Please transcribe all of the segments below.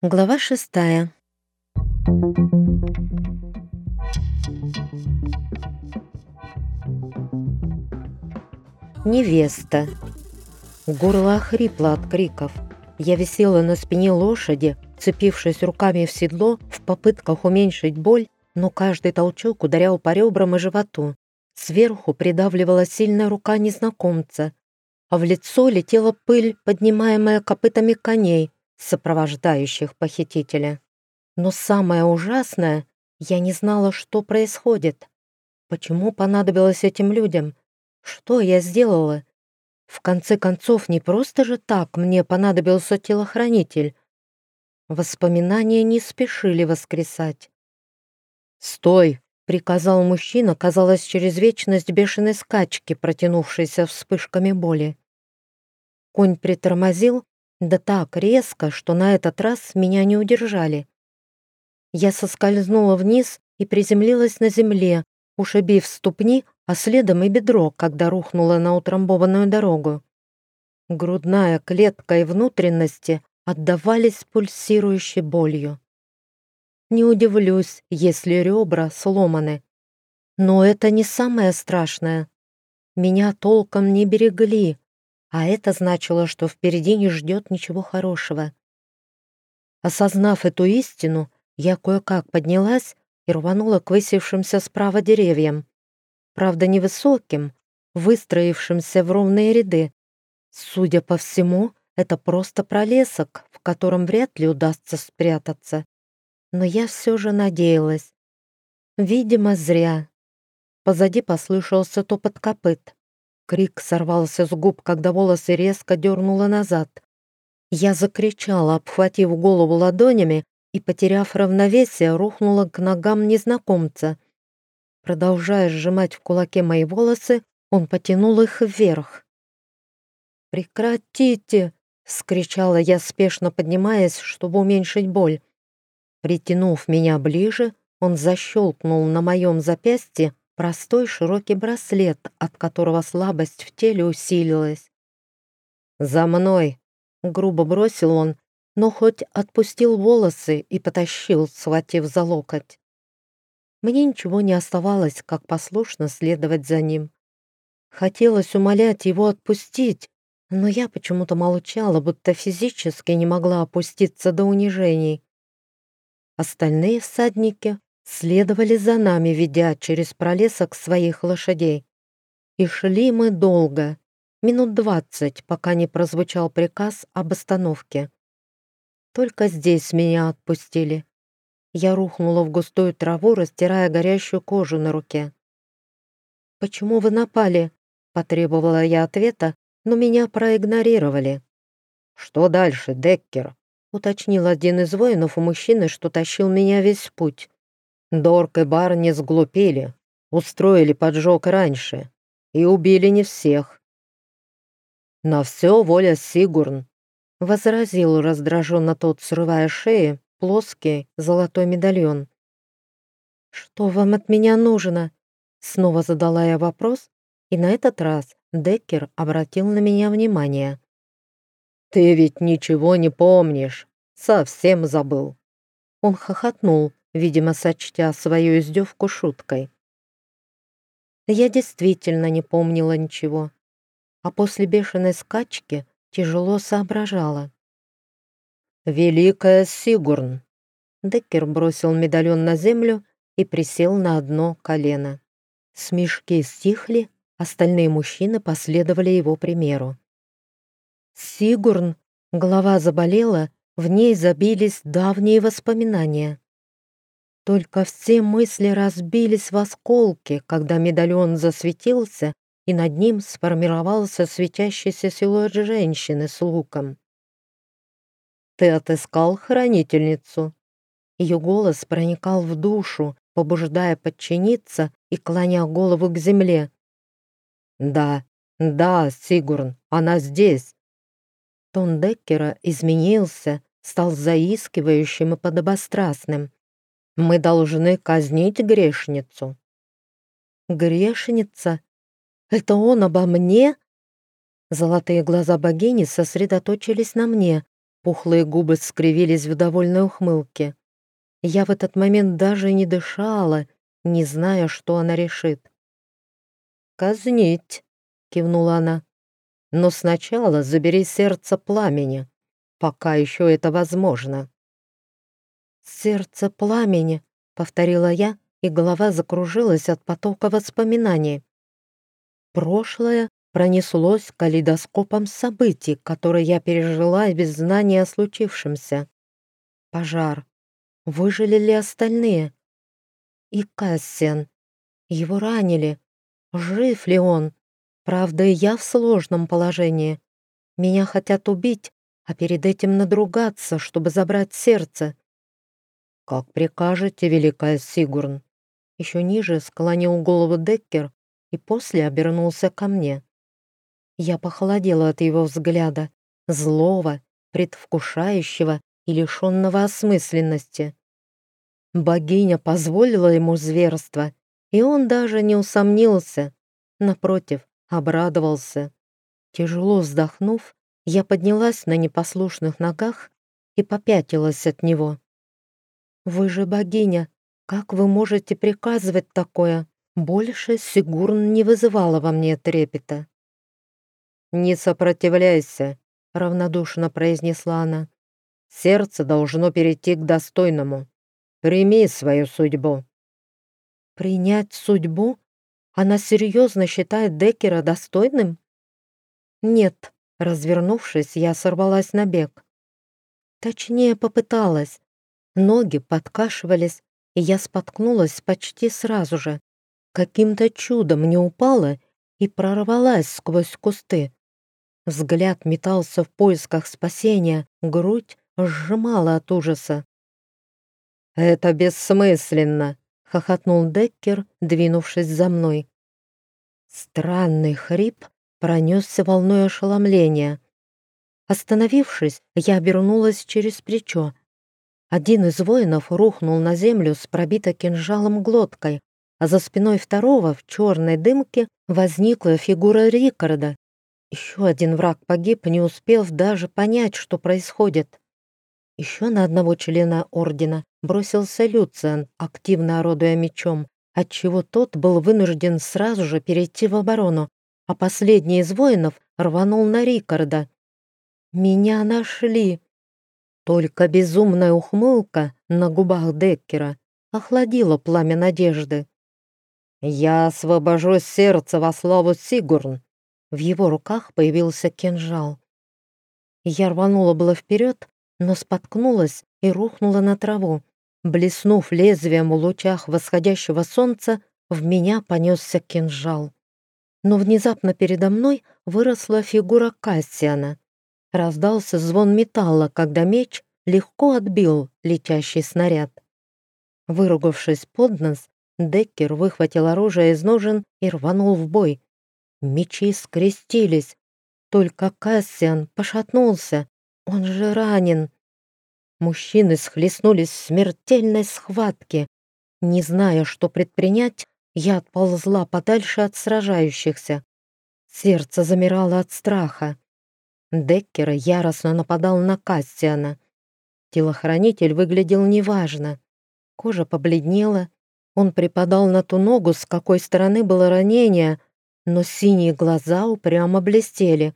Глава шестая. Невеста. Горло охрипло от криков. Я висела на спине лошади, цепившись руками в седло в попытках уменьшить боль, но каждый толчок ударял по ребрам и животу. Сверху придавливала сильная рука незнакомца, а в лицо летела пыль, поднимаемая копытами коней, сопровождающих похитителя. Но самое ужасное, я не знала, что происходит. Почему понадобилось этим людям? Что я сделала? В конце концов, не просто же так мне понадобился телохранитель. Воспоминания не спешили воскресать. «Стой!» — приказал мужчина, казалось, через вечность бешеной скачки, протянувшейся вспышками боли. Конь притормозил, да так резко, что на этот раз меня не удержали. Я соскользнула вниз и приземлилась на земле, ушибив ступни, а следом и бедро, когда рухнула на утрамбованную дорогу. Грудная клетка и внутренности отдавались пульсирующей болью. Не удивлюсь, если ребра сломаны. Но это не самое страшное. Меня толком не берегли, а это значило, что впереди не ждет ничего хорошего. Осознав эту истину, я кое-как поднялась и рванула к высевшимся справа деревьям. Правда, невысоким, выстроившимся в ровные ряды. Судя по всему, это просто пролесок, в котором вряд ли удастся спрятаться. Но я все же надеялась. Видимо, зря. Позади послышался топот копыт. Крик сорвался с губ, когда волосы резко дернуло назад. Я закричала, обхватив голову ладонями, и, потеряв равновесие, рухнула к ногам незнакомца. Продолжая сжимать в кулаке мои волосы, он потянул их вверх. «Прекратите!» — скричала я, спешно поднимаясь, чтобы уменьшить боль. Притянув меня ближе, он защелкнул на моем запястье Простой широкий браслет, от которого слабость в теле усилилась. «За мной!» — грубо бросил он, но хоть отпустил волосы и потащил, схватив за локоть. Мне ничего не оставалось, как послушно следовать за ним. Хотелось умолять его отпустить, но я почему-то молчала, будто физически не могла опуститься до унижений. Остальные всадники следовали за нами, ведя через пролесок своих лошадей. И шли мы долго, минут двадцать, пока не прозвучал приказ об остановке. Только здесь меня отпустили. Я рухнула в густую траву, растирая горящую кожу на руке. «Почему вы напали?» — потребовала я ответа, но меня проигнорировали. «Что дальше, Деккер?» — уточнил один из воинов у мужчины, что тащил меня весь путь. Дорк и Барни сглупили, устроили поджог раньше и убили не всех. «На все воля Сигурн», — возразил раздраженно тот, срывая шеи, плоский золотой медальон. «Что вам от меня нужно?» Снова задала я вопрос, и на этот раз Деккер обратил на меня внимание. «Ты ведь ничего не помнишь, совсем забыл». Он хохотнул, видимо, сочтя свою издевку шуткой. Я действительно не помнила ничего, а после бешеной скачки тяжело соображала. «Великая Сигурн!» Деккер бросил медальон на землю и присел на одно колено. Смешки стихли, остальные мужчины последовали его примеру. «Сигурн!» Голова заболела, в ней забились давние воспоминания. Только все мысли разбились в осколки, когда медальон засветился, и над ним сформировался светящийся силуэт женщины с луком. «Ты отыскал хранительницу?» Ее голос проникал в душу, побуждая подчиниться и клоня голову к земле. «Да, да, Сигурн, она здесь!» Тон Деккера изменился, стал заискивающим и подобострастным. Мы должны казнить грешницу». «Грешница? Это он обо мне?» Золотые глаза богини сосредоточились на мне, Пухлые губы скривились в довольной ухмылке. Я в этот момент даже не дышала, не зная, что она решит. «Казнить», — кивнула она. «Но сначала забери сердце пламени, пока еще это возможно». «Сердце пламени», — повторила я, и голова закружилась от потока воспоминаний. Прошлое пронеслось калейдоскопом событий, которые я пережила без знания о случившемся. Пожар. Выжили ли остальные? И Кассиан. Его ранили. Жив ли он? Правда, я в сложном положении. Меня хотят убить, а перед этим надругаться, чтобы забрать сердце. «Как прикажете, великая Сигурн?» Еще ниже склонил голову Деккер и после обернулся ко мне. Я похолодела от его взгляда, злого, предвкушающего и лишенного осмысленности. Богиня позволила ему зверство, и он даже не усомнился. Напротив, обрадовался. Тяжело вздохнув, я поднялась на непослушных ногах и попятилась от него. «Вы же богиня, как вы можете приказывать такое?» Больше Сигурн не вызывала во мне трепета. «Не сопротивляйся», — равнодушно произнесла она. «Сердце должно перейти к достойному. Прими свою судьбу». «Принять судьбу? Она серьезно считает Деккера достойным?» «Нет», — развернувшись, я сорвалась на бег. Точнее, попыталась. Ноги подкашивались, и я споткнулась почти сразу же. Каким-то чудом не упала и прорвалась сквозь кусты. Взгляд метался в поисках спасения, грудь сжимала от ужаса. «Это бессмысленно!» — хохотнул Деккер, двинувшись за мной. Странный хрип пронесся волной ошеломления. Остановившись, я обернулась через плечо. Один из воинов рухнул на землю с пробитой кинжалом глоткой, а за спиной второго в черной дымке возникла фигура Рикарда, еще один враг погиб, не успев даже понять, что происходит. Еще на одного члена ордена бросился Люциан, активно орудуя мечом, отчего тот был вынужден сразу же перейти в оборону, а последний из воинов рванул на Рикарда. «Меня нашли!» Только безумная ухмылка на губах Деккера охладила пламя надежды. «Я освобожу сердце во славу Сигурн!» В его руках появился кинжал. Я рванула было вперед, но споткнулась и рухнула на траву. Блеснув лезвием в лучах восходящего солнца, в меня понесся кинжал. Но внезапно передо мной выросла фигура Кассиана. Раздался звон металла, когда меч легко отбил летящий снаряд. Выругавшись под нос, Деккер выхватил оружие из ножен и рванул в бой, Мечи скрестились. Только Кассиан пошатнулся. Он же ранен. Мужчины схлестнулись в смертельной схватке. Не зная, что предпринять, я отползла подальше от сражающихся. Сердце замирало от страха. Деккер яростно нападал на Кассиана. Телохранитель выглядел неважно. Кожа побледнела. Он припадал на ту ногу, с какой стороны было ранение, но синие глаза упрямо блестели.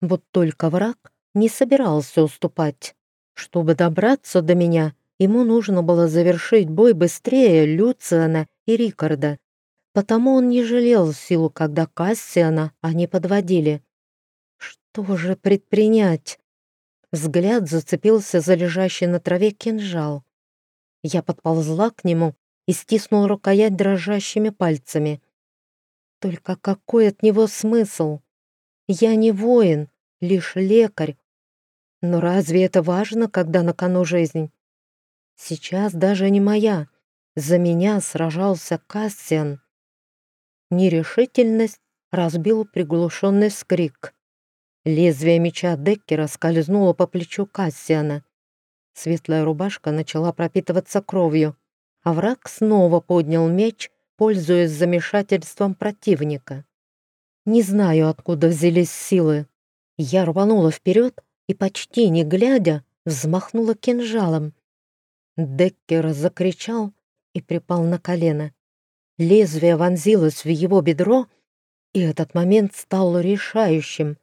Вот только враг не собирался уступать. Чтобы добраться до меня, ему нужно было завершить бой быстрее Люциана и Рикарда, потому он не жалел силу, когда Кассиана они подводили. Что же предпринять? Взгляд зацепился за лежащий на траве кинжал. Я подползла к нему и стиснула рукоять дрожащими пальцами. Только какой от него смысл? Я не воин, лишь лекарь. Но разве это важно, когда на кону жизнь? Сейчас даже не моя. За меня сражался Кассиан. Нерешительность разбил приглушенный скрик. Лезвие меча Деккера скользнуло по плечу Кассиана. Светлая рубашка начала пропитываться кровью, а враг снова поднял меч пользуясь замешательством противника. Не знаю, откуда взялись силы. Я рванула вперед, и, почти не глядя, взмахнула кинжалом. Деккер закричал и припал на колено. Лезвие вонзилось в его бедро, и этот момент стал решающим.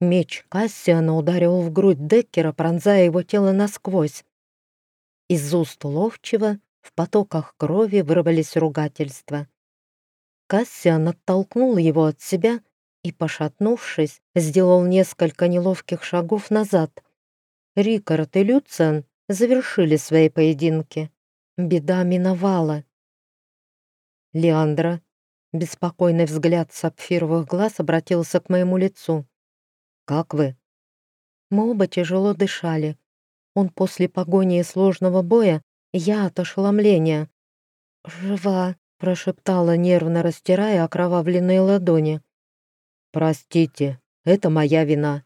Меч Кассиана ударил в грудь Деккера, пронзая его тело насквозь. Из уст ловчего в потоках крови вырвались ругательства. Кассиан оттолкнул его от себя и, пошатнувшись, сделал несколько неловких шагов назад. Рикард и Люциан завершили свои поединки. Беда миновала. Леандра, беспокойный взгляд сапфировых глаз обратился к моему лицу. «Как вы?» Мы оба тяжело дышали. Он после погони и сложного боя, я от ошеломления. «Жива», — прошептала, нервно растирая окровавленные ладони. «Простите, это моя вина».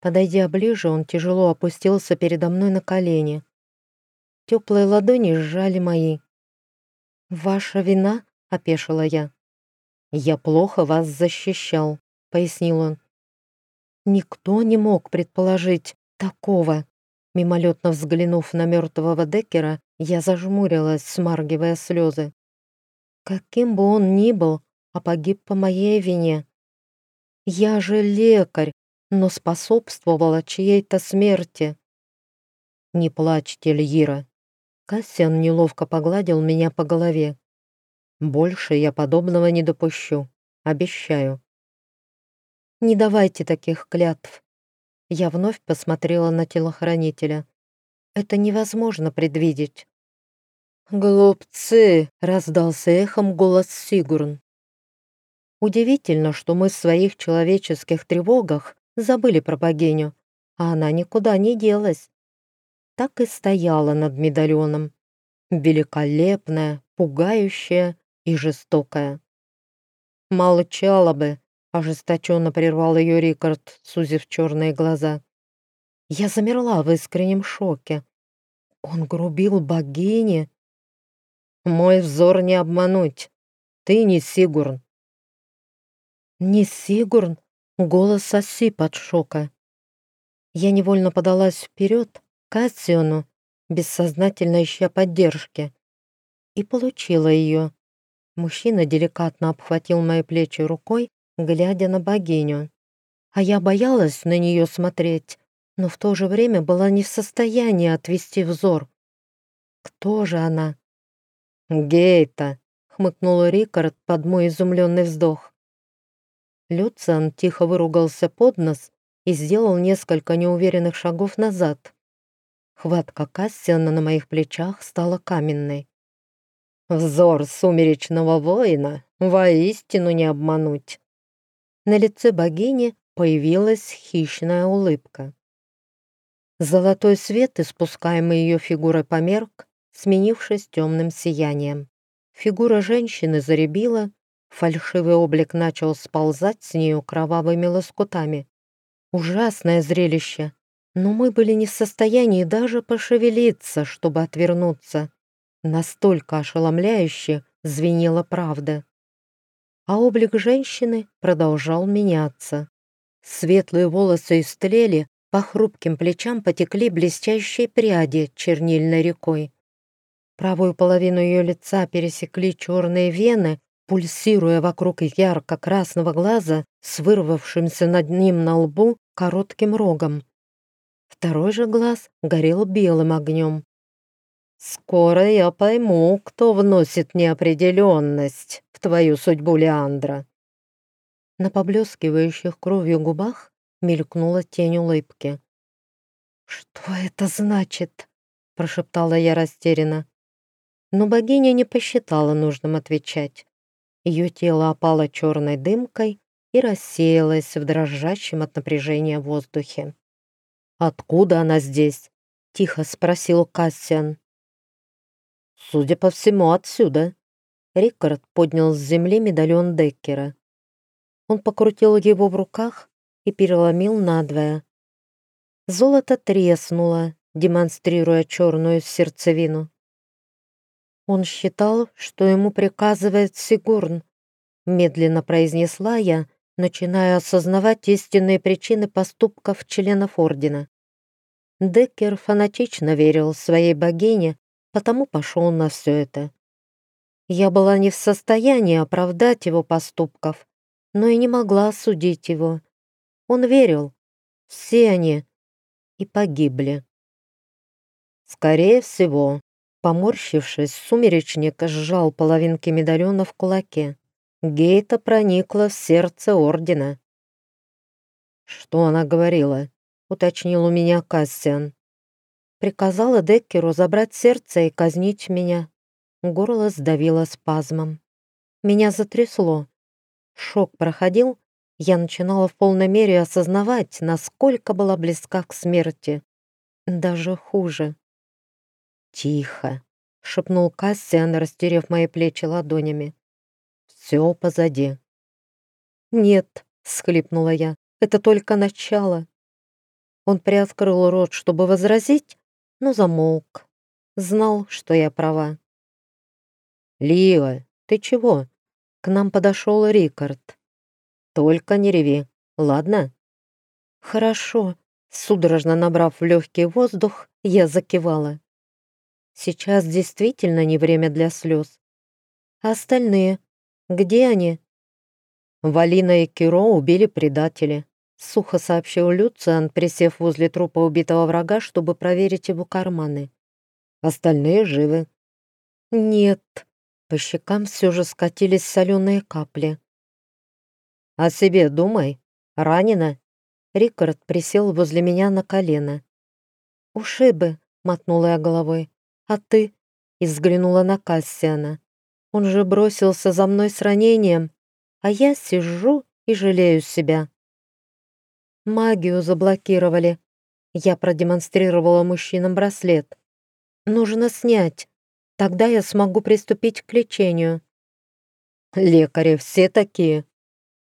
Подойдя ближе, он тяжело опустился передо мной на колени. Теплые ладони сжали мои. «Ваша вина?» — опешила я. «Я плохо вас защищал», — пояснил он. Никто не мог предположить такого. Мимолетно взглянув на мертвого Деккера, я зажмурилась, смаргивая слезы. Каким бы он ни был, а погиб по моей вине. Я же лекарь, но способствовала чьей-то смерти. «Не плачьте, Льира». Кассиан неловко погладил меня по голове. «Больше я подобного не допущу. Обещаю». «Не давайте таких клятв». Я вновь посмотрела на телохранителя. «Это невозможно предвидеть». «Глупцы!» — раздался эхом голос Сигурн. Удивительно, что мы в своих человеческих тревогах забыли про богиню, а она никуда не делась. Так и стояла над медальоном. Великолепная, пугающая и жестокая. «Молчала бы!» — ожесточенно прервал ее Рикард, сузив черные глаза. Я замерла в искреннем шоке. Он грубил богине. «Мой взор не обмануть. Ты не Сигурн». «Не Сигурн?» — голос осип от шока. Я невольно подалась вперед, к Ассиону, бессознательно ища поддержки, и получила ее. Мужчина деликатно обхватил мои плечи рукой глядя на богиню. А я боялась на нее смотреть, но в то же время была не в состоянии отвести взор. Кто же она? «Гейта!» — хмыкнул Рикард под мой изумленный вздох. Люциан тихо выругался под нос и сделал несколько неуверенных шагов назад. Хватка Кассиана на моих плечах стала каменной. Взор сумеречного воина воистину не обмануть. На лице богини появилась хищная улыбка. Золотой свет, испускаемый ее фигурой, померк, сменившись темным сиянием. Фигура женщины заребила, фальшивый облик начал сползать с нее кровавыми лоскутами. Ужасное зрелище, но мы были не в состоянии даже пошевелиться, чтобы отвернуться. Настолько ошеломляюще звенела правда а облик женщины продолжал меняться. Светлые волосы истлели, по хрупким плечам потекли блестящие пряди чернильной рекой. Правую половину ее лица пересекли черные вены, пульсируя вокруг ярко-красного глаза с вырвавшимся над ним на лбу коротким рогом. Второй же глаз горел белым огнем. «Скоро я пойму, кто вносит неопределенность твою судьбу, Леандра». На поблескивающих кровью губах мелькнула тень улыбки. «Что это значит?» — прошептала я растерянно. Но богиня не посчитала нужным отвечать. Ее тело опало черной дымкой и рассеялось в дрожащем от напряжения воздухе. «Откуда она здесь?» — тихо спросил Кассиан. Судя по всему, отсюда. Рикард поднял с земли медальон Деккера. Он покрутил его в руках и переломил надвое. Золото треснуло, демонстрируя черную сердцевину. Он считал, что ему приказывает Сигурн, медленно произнесла я, начиная осознавать истинные причины поступков членов Ордена. Деккер фанатично верил своей богине, потому пошел на все это. Я была не в состоянии оправдать его поступков, но и не могла осудить его. Он верил. Все они. И погибли. Скорее всего, поморщившись, сумеречник сжал половинки медальона в кулаке. Гейта проникла в сердце Ордена. «Что она говорила?» — уточнил у меня Кассиан. Приказала Деккеру забрать сердце и казнить меня. Горло сдавило спазмом. Меня затрясло. Шок проходил, я начинала в полной мере осознавать, насколько была близка к смерти. Даже хуже. «Тихо», — шепнул Кассиан, растерев мои плечи ладонями. Все позади. «Нет», — схлипнула я, — «это только начало». Он приоткрыл рот, чтобы возразить, но замолк. Знал, что я права. «Лила, ты чего?» К нам подошел Рикард. «Только не реви, ладно?» «Хорошо», судорожно набрав в легкий воздух, я закивала. Сейчас действительно не время для слез. А остальные? Где они?» Валина и Киро убили предатели. Сухо сообщил Люциан, присев возле трупа убитого врага, чтобы проверить его карманы. Остальные живы. Нет. По щекам все же скатились соленые капли. «О себе думай. Ранена?» Рикард присел возле меня на колено. «Ушибы», — мотнула я головой. «А ты?» — и взглянула на Кассиана. Он же бросился за мной с ранением, а я сижу и жалею себя. Магию заблокировали. Я продемонстрировала мужчинам браслет. Нужно снять. Тогда я смогу приступить к лечению. Лекари все такие.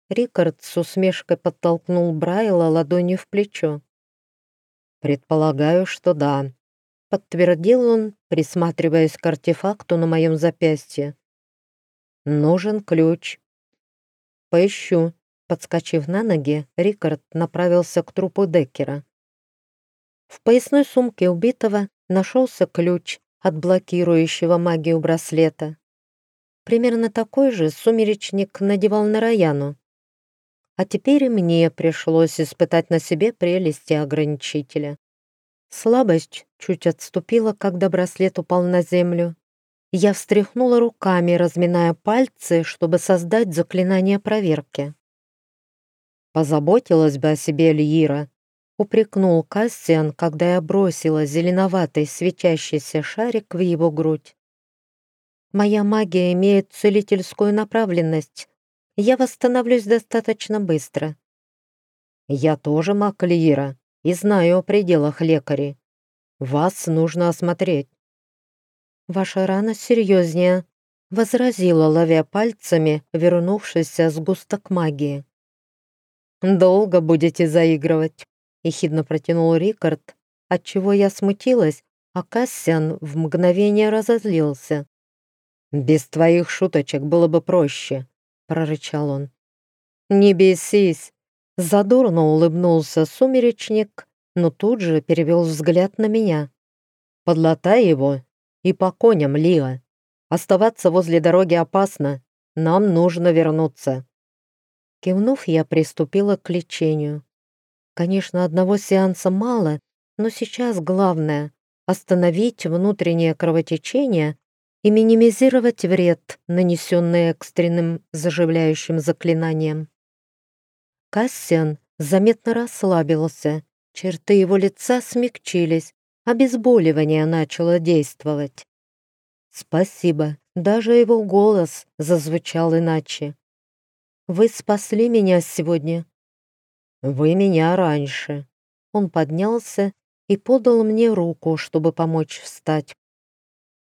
Рикард с усмешкой подтолкнул Брайла ладонью в плечо. «Предполагаю, что да», — подтвердил он, присматриваясь к артефакту на моем запястье. Нужен ключ. Поищу. Подскочив на ноги, Рикард направился к трупу Деккера. В поясной сумке убитого нашелся ключ от блокирующего магию браслета. Примерно такой же сумеречник надевал на Раяну. А теперь и мне пришлось испытать на себе прелести ограничителя. Слабость чуть отступила, когда браслет упал на землю. Я встряхнула руками, разминая пальцы, чтобы создать заклинание проверки. «Позаботилась бы о себе Льира», — упрекнул Кассиан, когда я бросила зеленоватый светящийся шарик в его грудь. «Моя магия имеет целительскую направленность. Я восстановлюсь достаточно быстро». «Я тоже маг Льира и знаю о пределах лекарей. Вас нужно осмотреть». «Ваша рана серьезнее», — возразила, ловя пальцами вернувшийся сгусток магии. «Долго будете заигрывать», — ехидно протянул Рикард, отчего я смутилась, а Кассиан в мгновение разозлился. «Без твоих шуточек было бы проще», — прорычал он. «Не бесись», — задорно улыбнулся сумеречник, но тут же перевел взгляд на меня. «Подлатай его и по коням, Лиа. Оставаться возле дороги опасно. Нам нужно вернуться». Кивнув, я приступила к лечению. Конечно, одного сеанса мало, но сейчас главное — остановить внутреннее кровотечение и минимизировать вред, нанесенный экстренным заживляющим заклинанием. Кассиан заметно расслабился, черты его лица смягчились, Обезболивание начало действовать. Спасибо, даже его голос зазвучал иначе. Вы спасли меня сегодня. Вы меня раньше. Он поднялся и подал мне руку, чтобы помочь встать.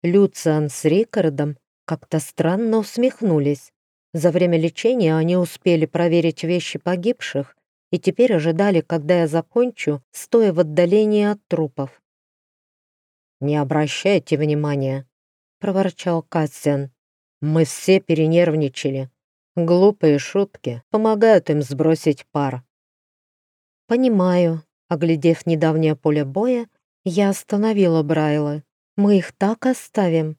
Люциан с Рикардом как-то странно усмехнулись. За время лечения они успели проверить вещи погибших и теперь ожидали, когда я закончу, стоя в отдалении от трупов. «Не обращайте внимания», — проворчал Кассиан. «Мы все перенервничали. Глупые шутки помогают им сбросить пар». «Понимаю», Оглядев недавнее поле боя, я остановила Брайла. «Мы их так оставим?»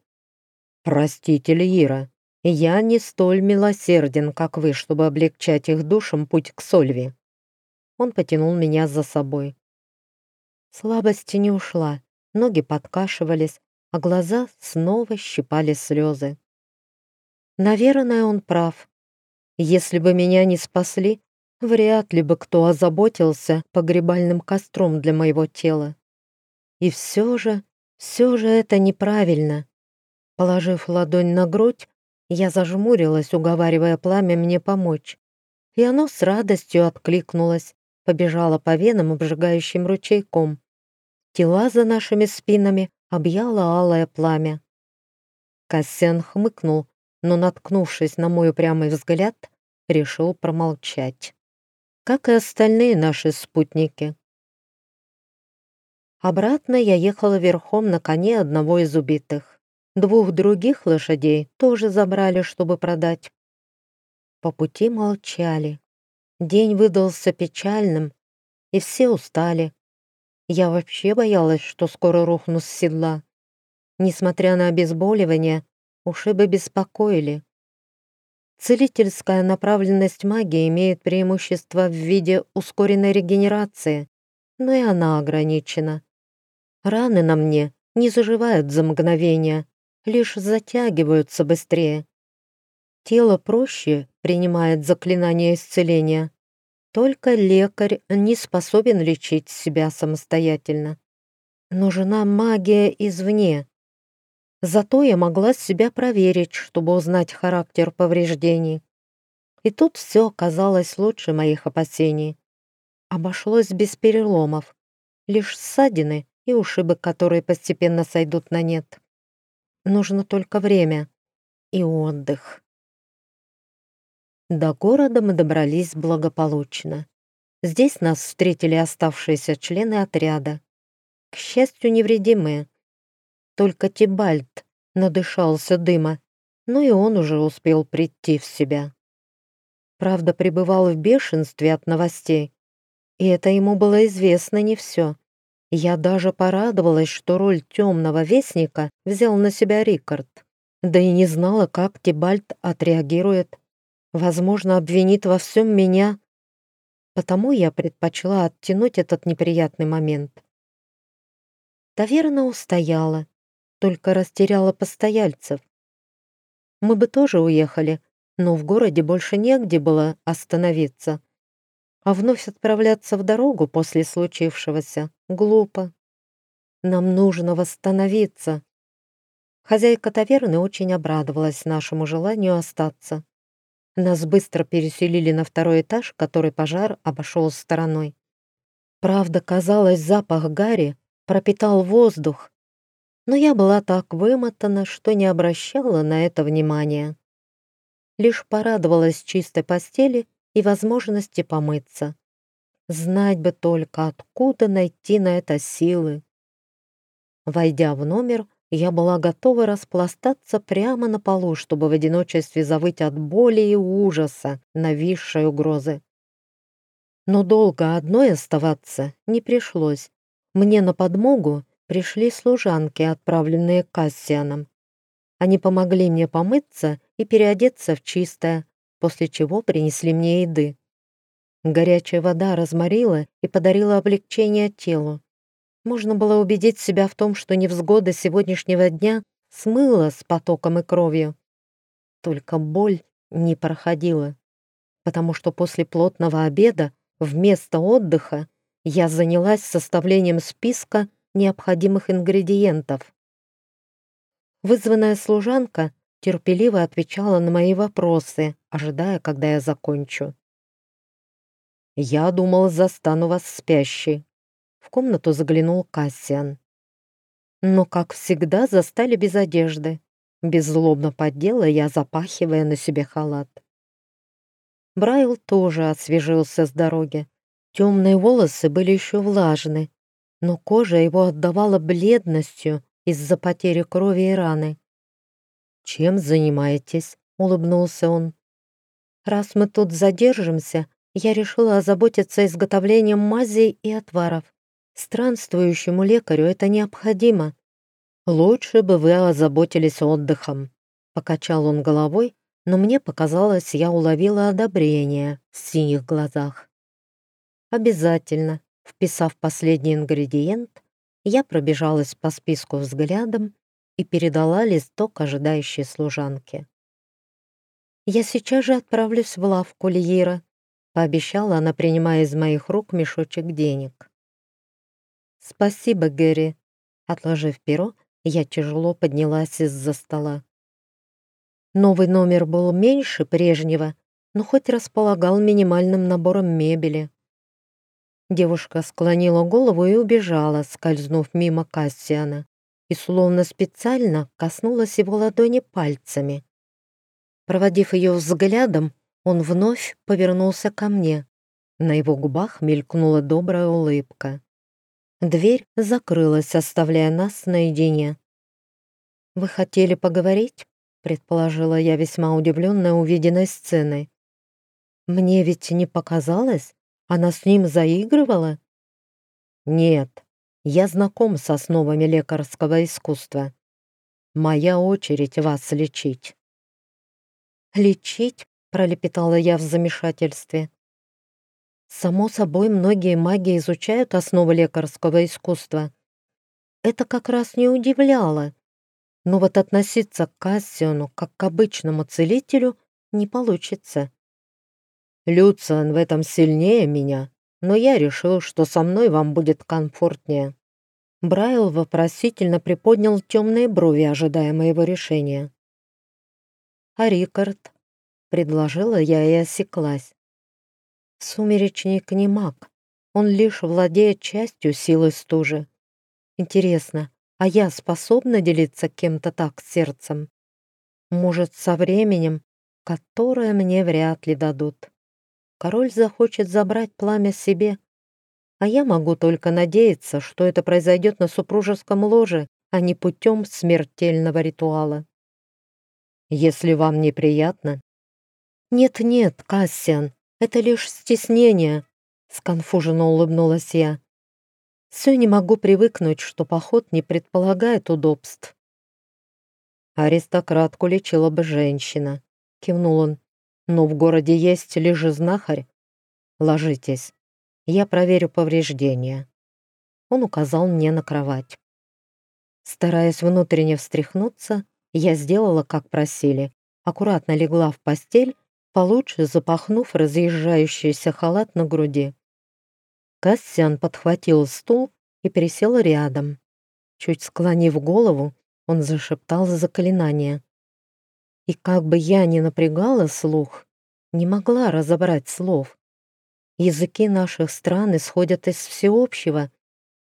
«Простите, Лиира, я не столь милосерден, как вы, чтобы облегчать их душам путь к Сольви». Он потянул меня за собой. Слабость не ушла, ноги подкашивались, а глаза снова щипали слезы. Наверное, он прав. Если бы меня не спасли, вряд ли бы кто озаботился погребальным костром для моего тела. И все же, все же это неправильно. Положив ладонь на грудь, я зажмурилась, уговаривая пламя мне помочь. И оно с радостью откликнулось, побежало по венам обжигающим ручейком. Тела за нашими спинами объяло алое пламя. Кассиан хмыкнул, но, наткнувшись на мой упрямый взгляд, решил промолчать. Как и остальные наши спутники. Обратно я ехала верхом на коне одного из убитых. Двух других лошадей тоже забрали, чтобы продать. По пути молчали. День выдался печальным, и все устали. Я вообще боялась, что скоро рухну с седла. Несмотря на обезболивание, ушибы беспокоили. Целительская направленность магии имеет преимущество в виде ускоренной регенерации, но и она ограничена. Раны на мне не заживают за мгновение, лишь затягиваются быстрее. Тело проще принимает заклинание исцеления. Только лекарь не способен лечить себя самостоятельно. Нужна магия извне, Зато я могла себя проверить, чтобы узнать характер повреждений. И тут все оказалось лучше моих опасений. Обошлось без переломов, лишь ссадины и ушибы, которые постепенно сойдут на нет. Нужно только время и отдых. До города мы добрались благополучно. Здесь нас встретили оставшиеся члены отряда. К счастью, невредимые, только Тибальт надышался дыма, но и он уже успел прийти в себя. Правда, пребывал в бешенстве от новостей, и это ему было известно не все. Я даже порадовалась, что роль темного вестника взял на себя Рикард. Да и не знала, как Тибальт отреагирует. Возможно, обвинит во всем меня. Потому я предпочла оттянуть этот неприятный момент. Таверна устояла, только растеряла постояльцев. Мы бы тоже уехали, но в городе больше негде было остановиться. А вновь отправляться в дорогу после случившегося глупо. Нам нужно восстановиться. Хозяйка таверны очень обрадовалась нашему желанию остаться. Нас быстро переселили на второй этаж, который пожар обошел стороной. Правда, казалось, запах гари пропитал воздух, но я была так вымотана, что не обращала на это внимания. Лишь порадовалась чистой постели и возможности помыться. Знать бы только, откуда найти на это силы. Войдя в номер, я была готова распластаться прямо на полу, чтобы в одиночестве завыть от боли и ужаса, нависшей угрозы. Но долго одной оставаться не пришлось. Мне на подмогу пришли служанки, отправленные Кассианом. Они помогли мне помыться и переодеться в чистое, после чего принесли мне еды. Горячая вода разморила и подарила облегчение телу. Можно было убедить себя в том, что невзгода сегодняшнего дня смыла с потоком и кровью. Только боль не проходила, потому что после плотного обеда вместо отдыха я занялась составлением списка необходимых ингредиентов. Вызванная служанка терпеливо отвечала на мои вопросы, ожидая, когда я закончу. «Я думал, застану вас спящей». В комнату заглянул Кассиан. Но, как всегда, застали без одежды. Беззлобно поддела я, запахивая на себе халат. Брайл тоже освежился с дороги. Темные волосы были еще влажны, но кожа его отдавала бледностью из-за потери крови и раны. «Чем занимаетесь?» — улыбнулся он. «Раз мы тут задержимся, я решила озаботиться изготовлением мазей и отваров. Странствующему лекарю это необходимо. Лучше бы вы озаботились отдыхом. Покачал он головой, но мне показалось, я уловила одобрение в синих глазах. Обязательно, вписав последний ингредиент, я пробежалась по списку взглядом и передала листок ожидающей служанке. «Я сейчас же отправлюсь в лавку Лиера», — пообещала она, принимая из моих рук мешочек денег. «Спасибо, Гэри». Отложив перо, я тяжело поднялась из-за стола. Новый номер был меньше прежнего, но хоть располагал минимальным набором мебели. Девушка склонила голову и убежала, скользнув мимо Кассиана, и словно специально коснулась его ладони пальцами. Проводив ее взглядом, он вновь повернулся ко мне. На его губах мелькнула добрая улыбка. Дверь закрылась, оставляя нас наедине. «Вы хотели поговорить?» — предположила я, весьма удивленная увиденной сценой. «Мне ведь не показалось? Она с ним заигрывала?» «Нет, я знаком с основами лекарского искусства. Моя очередь вас лечить». «Лечить?» — пролепетала я в замешательстве. Само собой, многие маги изучают основы лекарского искусства. Это как раз не удивляло. Но вот относиться к Кассиону как к обычному целителю не получится. Люциан в этом сильнее меня, но я решил, что со мной вам будет комфортнее». Брайл вопросительно приподнял темные брови, ожидая моего решения. «А Рикард?» — предложила я и осеклась. «Сумеречник не маг, он лишь владеет частью силы стужи. Интересно, а я способна делиться кем-то так сердцем? Может, со временем, которое мне вряд ли дадут?» Король захочет забрать пламя себе, а я могу только надеяться, что это произойдет на супружеском ложе, а не путем смертельного ритуала. Если вам неприятно... Нет-нет, Кассиан, это лишь стеснение, сконфуженно улыбнулась я. Все не могу привыкнуть, что поход не предполагает удобств. Аристократку лечила бы женщина, кивнул он. Но в городе есть лишь знахарь. Ложитесь. Я проверю повреждения. Он указал мне на кровать. Стараясь внутренне встряхнуться, я сделала, как просили. Аккуратно легла в постель, получше запахнув разъезжающийся халат на груди. Кассиан подхватил стул и пересел рядом. Чуть склонив голову, он зашептал заклинание. И как бы я ни напрягала слух, не могла разобрать слов. Языки наших стран исходят из всеобщего.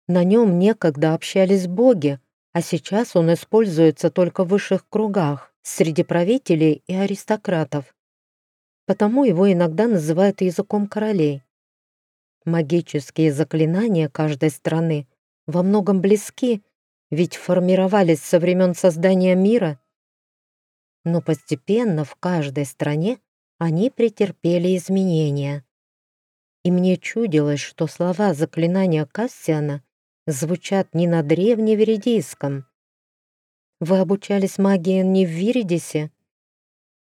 На нем некогда общались боги, а сейчас он используется только в высших кругах, среди правителей и аристократов. Потому его иногда называют языком королей. Магические заклинания каждой страны во многом близки, ведь формировались со времен создания мира но постепенно в каждой стране они претерпели изменения. И мне чудилось, что слова заклинания Кассиана звучат не на древневеридийском. Вы обучались магии не в Виридисе?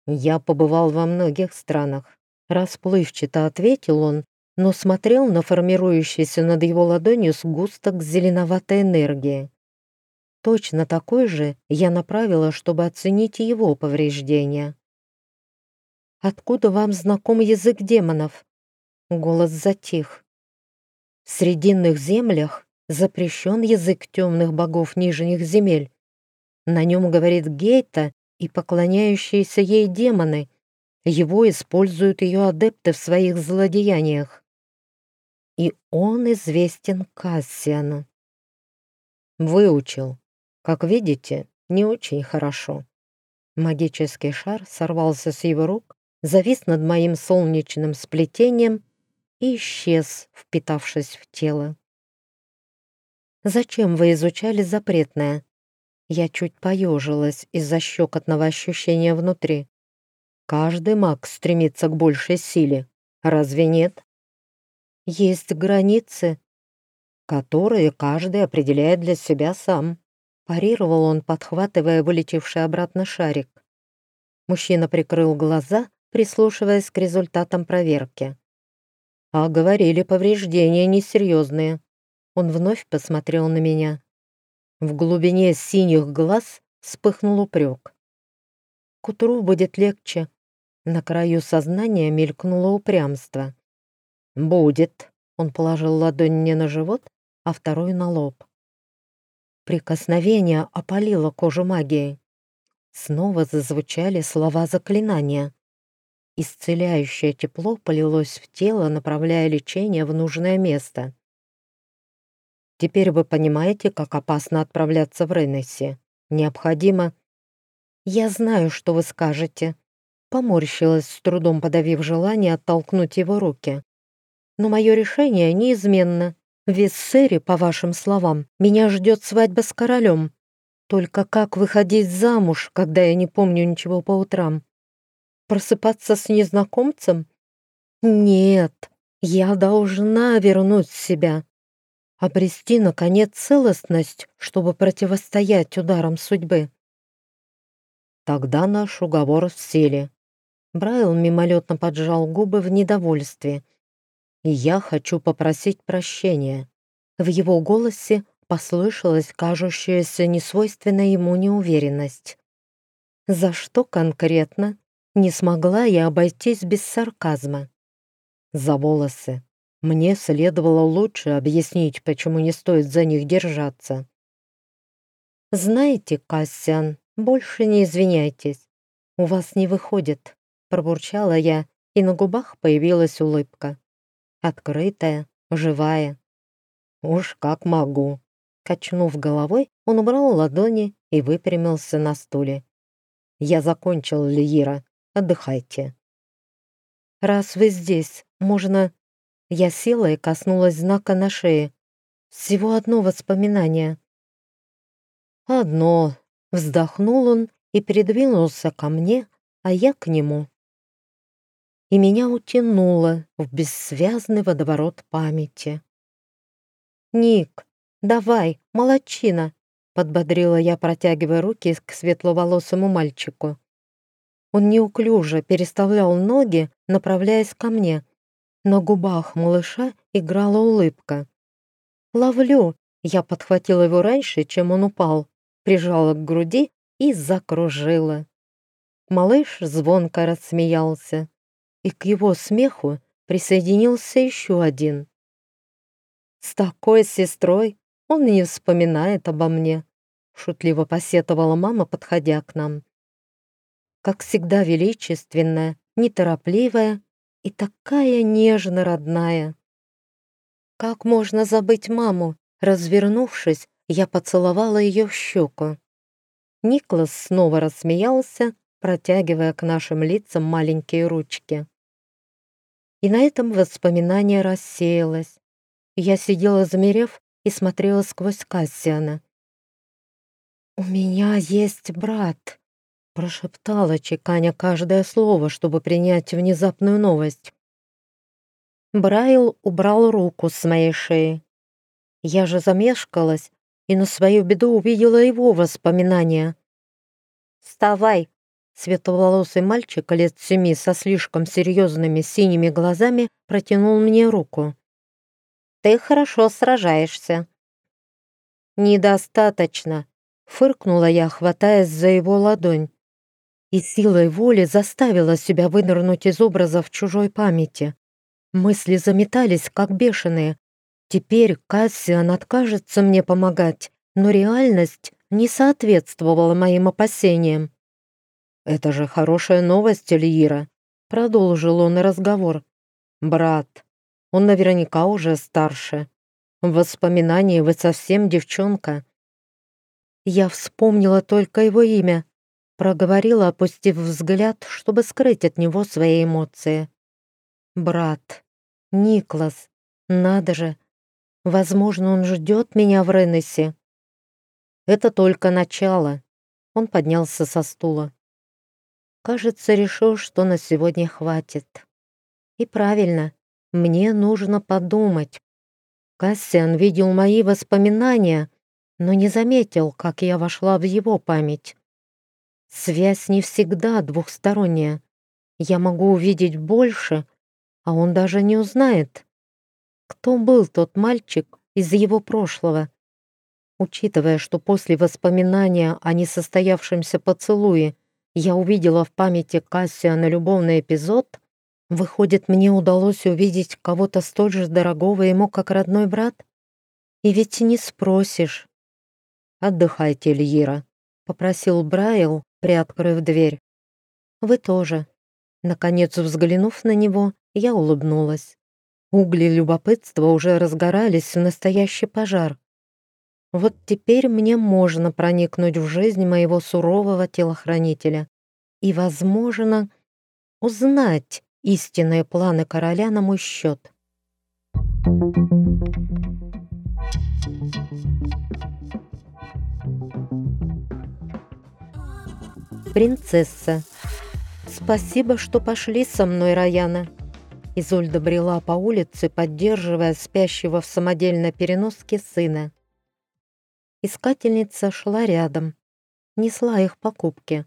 Я побывал во многих странах. Расплывчато ответил он, но смотрел на формирующийся над его ладонью сгусток зеленоватой энергии. Точно такой же я направила, чтобы оценить его повреждения. «Откуда вам знаком язык демонов?» Голос затих. В Срединных землях запрещен язык темных богов нижних земель. На нем говорит Гейта и поклоняющиеся ей демоны. Его используют ее адепты в своих злодеяниях. И он известен Кассиану. Выучил. Как видите, не очень хорошо. Магический шар сорвался с его рук, завис над моим солнечным сплетением и исчез, впитавшись в тело. «Зачем вы изучали запретное?» Я чуть поежилась из-за щекотного ощущения внутри. Каждый маг стремится к большей силе. Разве нет? Есть границы, которые каждый определяет для себя сам. Парировал он, подхватывая вылетевший обратно шарик. Мужчина прикрыл глаза, прислушиваясь к результатам проверки. А говорили, повреждения несерьезные. Он вновь посмотрел на меня. В глубине синих глаз вспыхнул упрек. К утру будет легче. На краю сознания мелькнуло упрямство. «Будет», — он положил ладонь мне на живот, а второй на лоб. Прикосновение опалило кожу магией. Снова зазвучали слова заклинания. Исцеляющее тепло полилось в тело, направляя лечение в нужное место. Теперь вы понимаете, как опасно отправляться в Рейнесси. Необходимо... Я знаю, что вы скажете. Поморщилась, с трудом подавив желание оттолкнуть его руки. Но мое решение неизменно. В Виссере, по вашим словам, меня ждет свадьба с королем. Только как выходить замуж, когда я не помню ничего по утрам? Просыпаться с незнакомцем? Нет, я должна вернуть себя. Обрести, наконец, целостность, чтобы противостоять ударам судьбы. Тогда наш уговор в силе. Брайл мимолетно поджал губы в недовольстве я хочу попросить прощения». В его голосе послышалась кажущаяся несвойственная ему неуверенность. «За что конкретно?» Не смогла я обойтись без сарказма. «За волосы. Мне следовало лучше объяснить, почему не стоит за них держаться». «Знаете, Кассиан, больше не извиняйтесь. У вас не выходит», — пробурчала я, и на губах появилась улыбка открытая, живая. Уж как могу. Качнув головой, он убрал ладони и выпрямился на стуле. Я закончил, Лиира. Отдыхайте. Раз вы здесь, можно... Я села и коснулась знака на шее. Всего одно воспоминание. Одно. Вздохнул он и передвинулся ко мне, а я к нему и меня утянуло в бессвязный водоворот памяти. «Ник, давай, молодчина!» — подбодрила я, протягивая руки к светловолосому мальчику. Он неуклюже переставлял ноги, направляясь ко мне. На губах малыша играла улыбка. «Ловлю!» — я подхватила его раньше, чем он упал, прижала к груди и закружила. Малыш звонко рассмеялся и к его смеху присоединился еще один. «С такой сестрой он не вспоминает обо мне», шутливо посетовала мама, подходя к нам. Как всегда величественная, неторопливая и такая нежно-родная. Как можно забыть маму? Развернувшись, я поцеловала ее в щеку. Никлас снова рассмеялся, протягивая к нашим лицам маленькие ручки. И на этом воспоминание рассеялось. Я сидела замерев и смотрела сквозь Кассиана. «У меня есть брат», — прошептала, чеканя каждое слово, чтобы принять внезапную новость. Брайл убрал руку с моей шеи. Я же замешкалась и на свою беду увидела его воспоминания. «Вставай!» Светловолосый мальчик лет семи со слишком серьезными синими глазами протянул мне руку. «Ты хорошо сражаешься». «Недостаточно», — фыркнула я, хватаясь за его ладонь. И силой воли заставила себя вынырнуть из образа в чужой памяти. Мысли заметались, как бешеные. Теперь Кассиан откажется мне помогать, но реальность не соответствовала моим опасениям. «Это же хорошая новость, Эльира», — продолжил он разговор. «Брат, он наверняка уже старше. В воспоминании вы совсем девчонка». Я вспомнила только его имя, проговорила, опустив взгляд, чтобы скрыть от него свои эмоции. «Брат, Никлас, надо же! Возможно, он ждет меня в Реннесе». «Это только начало». Он поднялся со стула. Кажется, решил, что на сегодня хватит. И правильно, мне нужно подумать. Кассиан видел мои воспоминания, но не заметил, как я вошла в его память. Связь не всегда двухсторонняя. Я могу увидеть больше, а он даже не узнает. Кто был тот мальчик из его прошлого? Учитывая, что после воспоминания о несостоявшемся поцелуе я увидела в памяти Кассиана любовный эпизод, выходит, мне удалось увидеть кого-то столь же дорогого ему, как родной брат? И ведь не спросишь. «Отдыхайте, Льира», — попросил Брайл, приоткрыв дверь. «Вы тоже». Наконец, взглянув на него, я улыбнулась. Угли любопытства уже разгорались в настоящий пожар. Вот теперь мне можно проникнуть в жизнь моего сурового телохранителя и, возможно, узнать истинные планы короля на мой счет. Принцесса. Спасибо, что пошли со мной, Раяна. Изольда брела по улице, поддерживая спящего в самодельной переноске сына. Искательница шла рядом, несла их покупки.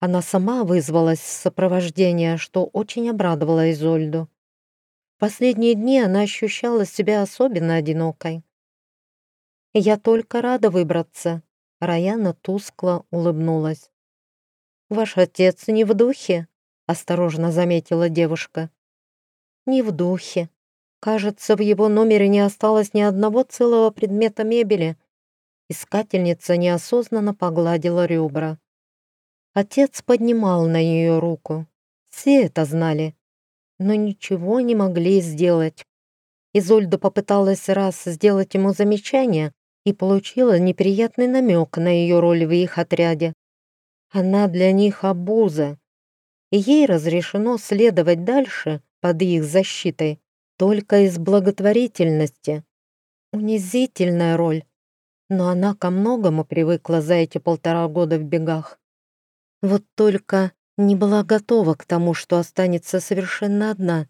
Она сама вызвалась в сопровождение, что очень обрадовало Изольду. Последние дни она ощущала себя особенно одинокой. «Я только рада выбраться», — Раяна тускло улыбнулась. «Ваш отец не в духе?» — осторожно заметила девушка. «Не в духе. Кажется, в его номере не осталось ни одного целого предмета мебели», Искательница неосознанно погладила ребра. Отец поднимал на нее руку. Все это знали, но ничего не могли сделать. Изольда попыталась раз сделать ему замечание и получила неприятный намек на ее роль в их отряде. Она для них обуза, ей разрешено следовать дальше под их защитой только из благотворительности. Унизительная роль, но она ко многому привыкла за эти полтора года в бегах. Вот только не была готова к тому, что останется совершенно одна.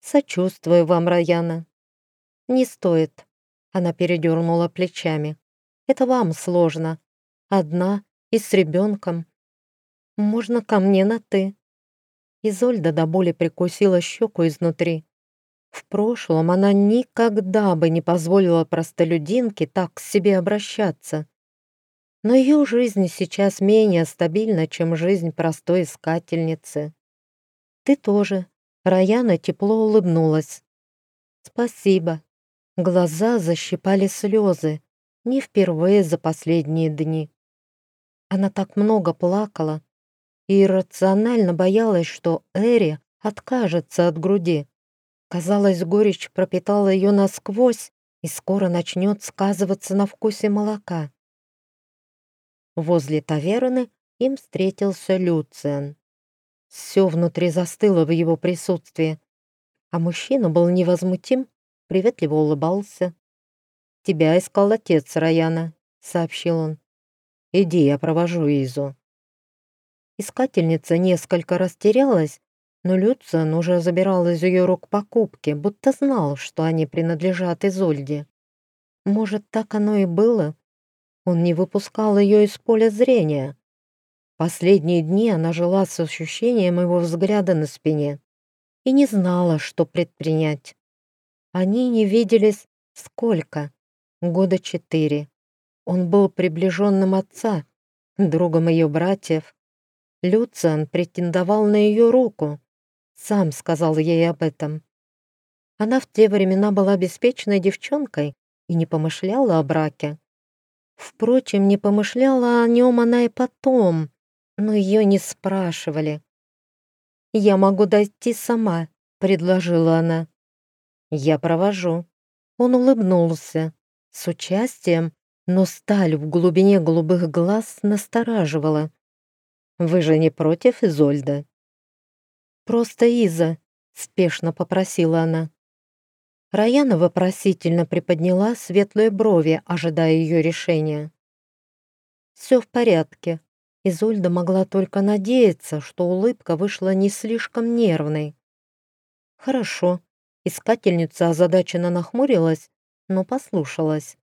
Сочувствую вам, Раяна. Не стоит. Она передернула плечами. Это вам сложно. Одна и с ребенком. Можно ко мне на «ты». Изольда до боли прикусила щеку изнутри. В прошлом она никогда бы не позволила простолюдинке так к себе обращаться. Но ее жизнь сейчас менее стабильна, чем жизнь простой искательницы. «Ты тоже», — Раяна тепло улыбнулась. «Спасибо». Глаза защипали слезы, не впервые за последние дни. Она так много плакала и иррационально боялась, что Эри откажется от груди. Казалось, горечь пропитала ее насквозь и скоро начнет сказываться на вкусе молока. Возле таверны им встретился Люциан. Все внутри застыло в его присутствии, а мужчина был невозмутим, приветливо улыбался. «Тебя искал отец Раяна», — сообщил он. «Иди, я провожу Изу». Искательница несколько растерялась, но Люциан уже забирал из ее рук покупки, будто знал, что они принадлежат Изольде. Может, так оно и было? Он не выпускал ее из поля зрения. Последние дни она жила с ощущением его взгляда на спине и не знала, что предпринять. Они не виделись сколько? Года четыре. Он был приближенным отца, другом ее братьев. Люциан претендовал на ее руку, сам сказал ей об этом. Она в те времена была беспечной девчонкой и не помышляла о браке. Впрочем, не помышляла о нем она и потом, но ее не спрашивали. «Я могу дойти сама», — предложила она. «Я провожу». Он улыбнулся, с участием, но сталь в глубине голубых глаз настораживала. «Вы же не против, Изольда?» «Просто Иза», — спешно попросила она. Раяна вопросительно приподняла светлые брови, ожидая ее решения. «Все в порядке». Изольда могла только надеяться, что улыбка вышла не слишком нервной. Хорошо. Искательница озадаченно нахмурилась, но послушалась.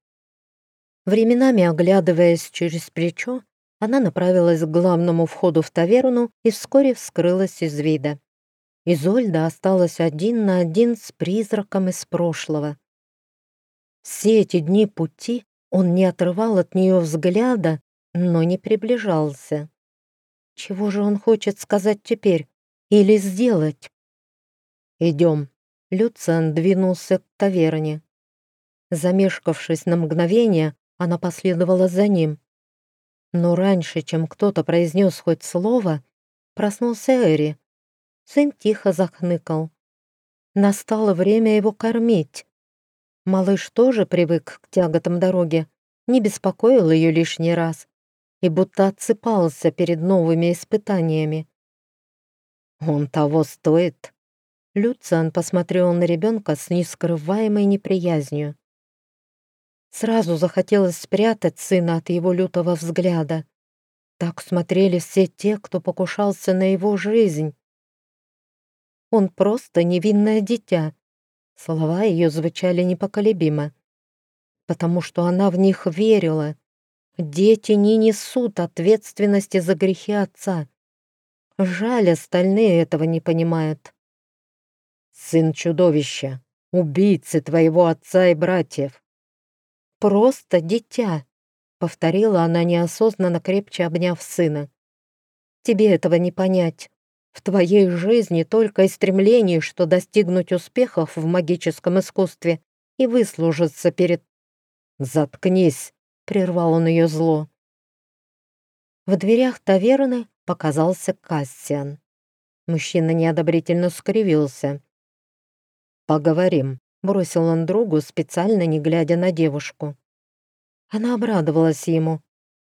Временами, оглядываясь через плечо, она направилась к главному входу в таверну и вскоре вскрылась из вида. Изольда осталась один на один с призраком из прошлого. Все эти дни пути он не отрывал от нее взгляда, но не приближался. Чего же он хочет сказать теперь? Или сделать? «Идем». Люциан двинулся к таверне. Замешкавшись на мгновение, она последовала за ним. Но раньше, чем кто-то произнес хоть слово, проснулся Эри. Сын тихо захныкал. Настало время его кормить. Малыш тоже привык к тяготам дороги, не беспокоил ее лишний раз и будто отсыпался перед новыми испытаниями. «Он того стоит?» Люциан посмотрел на ребенка с нескрываемой неприязнью. Сразу захотелось спрятать сына от его лютого взгляда. Так смотрели все те, кто покушался на его жизнь. Он просто невинное дитя. Слова ее звучали непоколебимо, потому что она в них верила. Дети не несут ответственности за грехи отца. Жаль, остальные этого не понимают. «Сын чудовища, убийцы твоего отца и братьев». «Просто дитя», — повторила она неосознанно, крепче обняв сына. «Тебе этого не понять. В твоей жизни только и стремление, что достигнуть успехов в магическом искусстве и выслужиться перед... «Заткнись!» — прервал он ее зло. В дверях таверны показался Кассиан. Мужчина неодобрительно скривился. «Поговорим», — бросил он другу, специально не глядя на девушку. Она обрадовалась ему.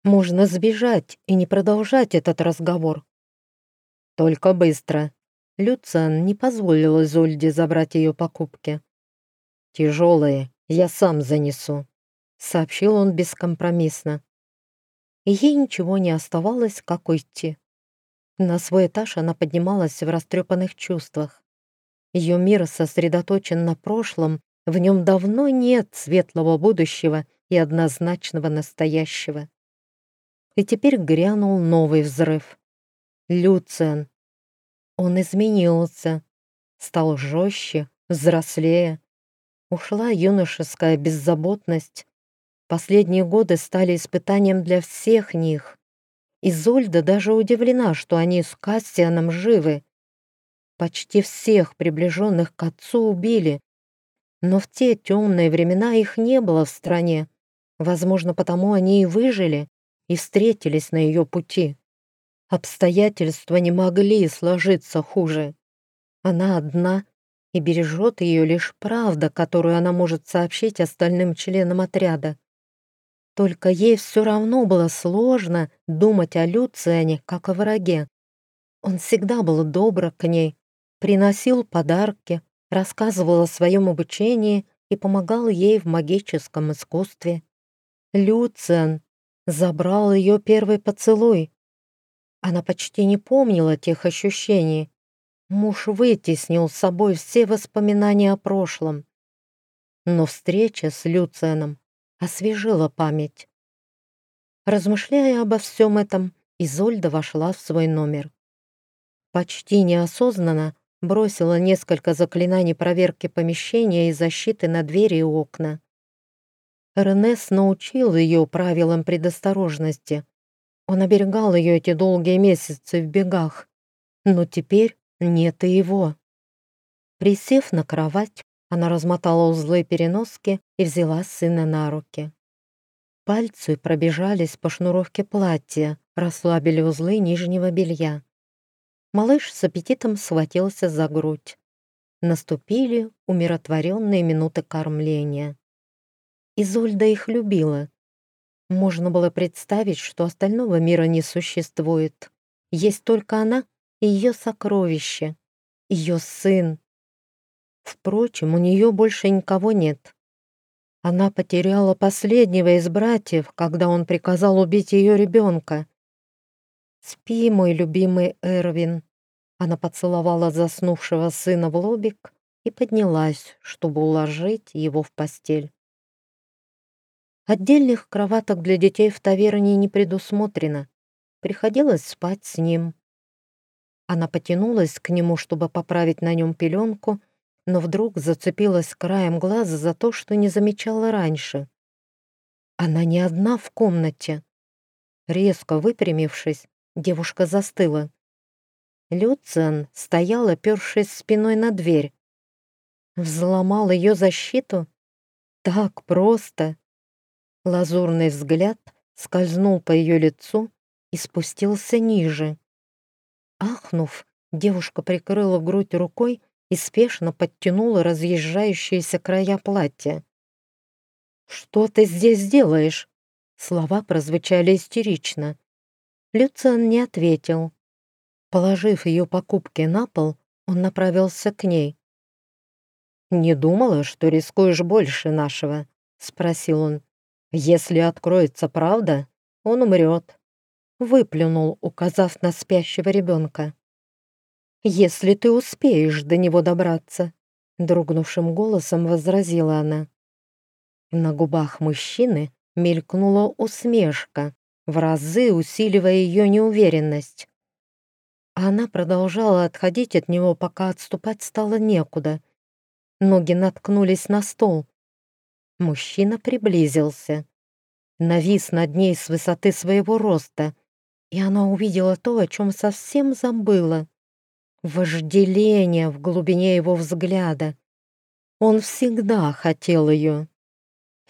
Можно сбежать и не продолжать этот разговор. Только быстро. Люциан не позволил Изольде забрать ее покупки. «Тяжелые, я сам занесу», — сообщил он бескомпромиссно. Ей ничего не оставалось, как уйти. На свой этаж она поднималась в растрепанных чувствах. Ее мир сосредоточен на прошлом, в нем давно нет светлого будущего и однозначного настоящего. И теперь грянул новый взрыв. Люциан. Он изменился, стал жестче, взрослее. Ушла юношеская беззаботность. Последние годы стали испытанием для всех них. Изольда даже удивлена, что они с Кассианом живы. Почти всех приближенных к отцу убили, но в те темные времена их не было в стране. Возможно, потому они и выжили и встретились на ее пути. Обстоятельства не могли сложиться хуже. Она одна, и бережет ее лишь правда, которую она может сообщить остальным членам отряда. Только ей все равно было сложно думать о Люциане как о враге. Он всегда был добр к ней, приносил подарки, рассказывал о своем обучении и помогал ей в магическом искусстве. Люциан забрал ее первый поцелуй, она почти не помнила тех ощущений. Муж вытеснил с собой все воспоминания о прошлом. Но встреча с Люцианом освежила память. Размышляя обо всем этом, Изольда вошла в свой номер. Почти неосознанно бросила несколько заклинаний проверки помещения и защиты на двери и окна. Ренес научил ее правилам предосторожности, он оберегал ее эти долгие месяцы в бегах, но теперь нет и его. Присев на кровать, она размотала узлы переноски и взяла сына на руки. Пальцы пробежались по шнуровке платья, расслабили узлы нижнего белья. Малыш с аппетитом схватился за грудь. Наступили умиротворенные минуты кормления. Изольда их любила, можно было представить, что остального мира не существует. Есть только она и ее сокровище, ее сын. Впрочем, у нее больше никого нет. Она потеряла последнего из братьев, когда он приказал убить ее ребенка. «Спи, мой любимый Эрвин», Она поцеловала заснувшего сына в лобик и поднялась, чтобы уложить его в постель. Отдельных кроваток для детей в таверне не предусмотрено. Приходилось спать с ним. Она потянулась к нему, чтобы поправить на нем пеленку, но вдруг зацепилась краем глаза за то, что не замечала раньше. Она не одна в комнате. Резко выпрямившись, девушка застыла. Люциан стоял, опершись спиной на дверь. Взломал ее защиту? Так просто. Лазурный взгляд скользнул по ее лицу и спустился ниже. Ахнув, девушка прикрыла грудь рукой и спешно подтянула разъезжающиеся края платья. «Что ты здесь делаешь?» Слова прозвучали истерично. Люциан не ответил. Положив ее покупки на пол, он направился к ней. «Не думала, что рискуешь больше нашего?» — спросил он. «Если откроется правда, он умрет». Выплюнул, указав на спящего ребенка. «Если ты успеешь до него добраться», — дрогнувшим голосом возразила она. На губах мужчины мелькнула усмешка, в разы усиливая ее неуверенность. Она продолжала отходить от него, пока отступать стало некуда — Ноги наткнулись на стол. Мужчина приблизился. Навис над ней с высоты своего роста, и она увидела то, о чем совсем забыла. Вожделение в глубине его взгляда. Он всегда хотел ее.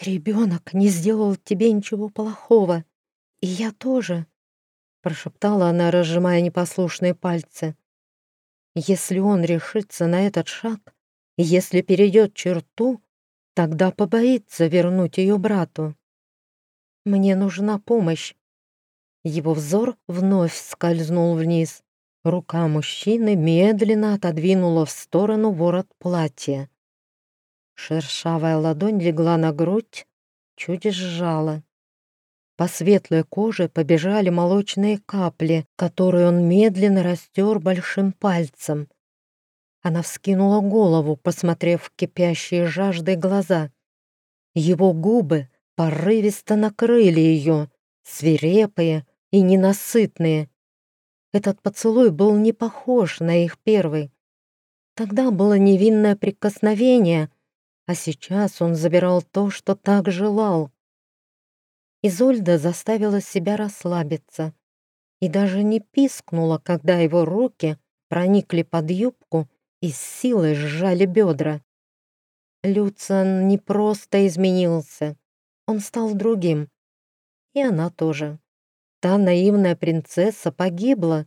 «Ребенок не сделал тебе ничего плохого, и я тоже», прошептала она, разжимая непослушные пальцы. «Если он решится на этот шаг, если перейдет черту, тогда побоится вернуть ее брату. Мне нужна помощь. Его взор вновь скользнул вниз. Рука мужчины медленно отодвинула в сторону ворот платья. Шершавая ладонь легла на грудь, чуть сжала. По светлой коже побежали молочные капли, которые он медленно растер большим пальцем. Она вскинула голову, посмотрев в кипящие жаждой глаза. Его губы порывисто накрыли ее, свирепые и ненасытные. Этот поцелуй был не похож на их первый. Тогда было невинное прикосновение, а сейчас он забирал то, что так желал. Изольда заставила себя расслабиться и даже не пискнула, когда его руки проникли под юбку и силой сжали бедра. Люциан не просто изменился, он стал другим. И она тоже. Та наивная принцесса погибла.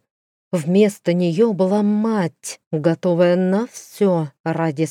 Вместо нее была мать, готовая на все ради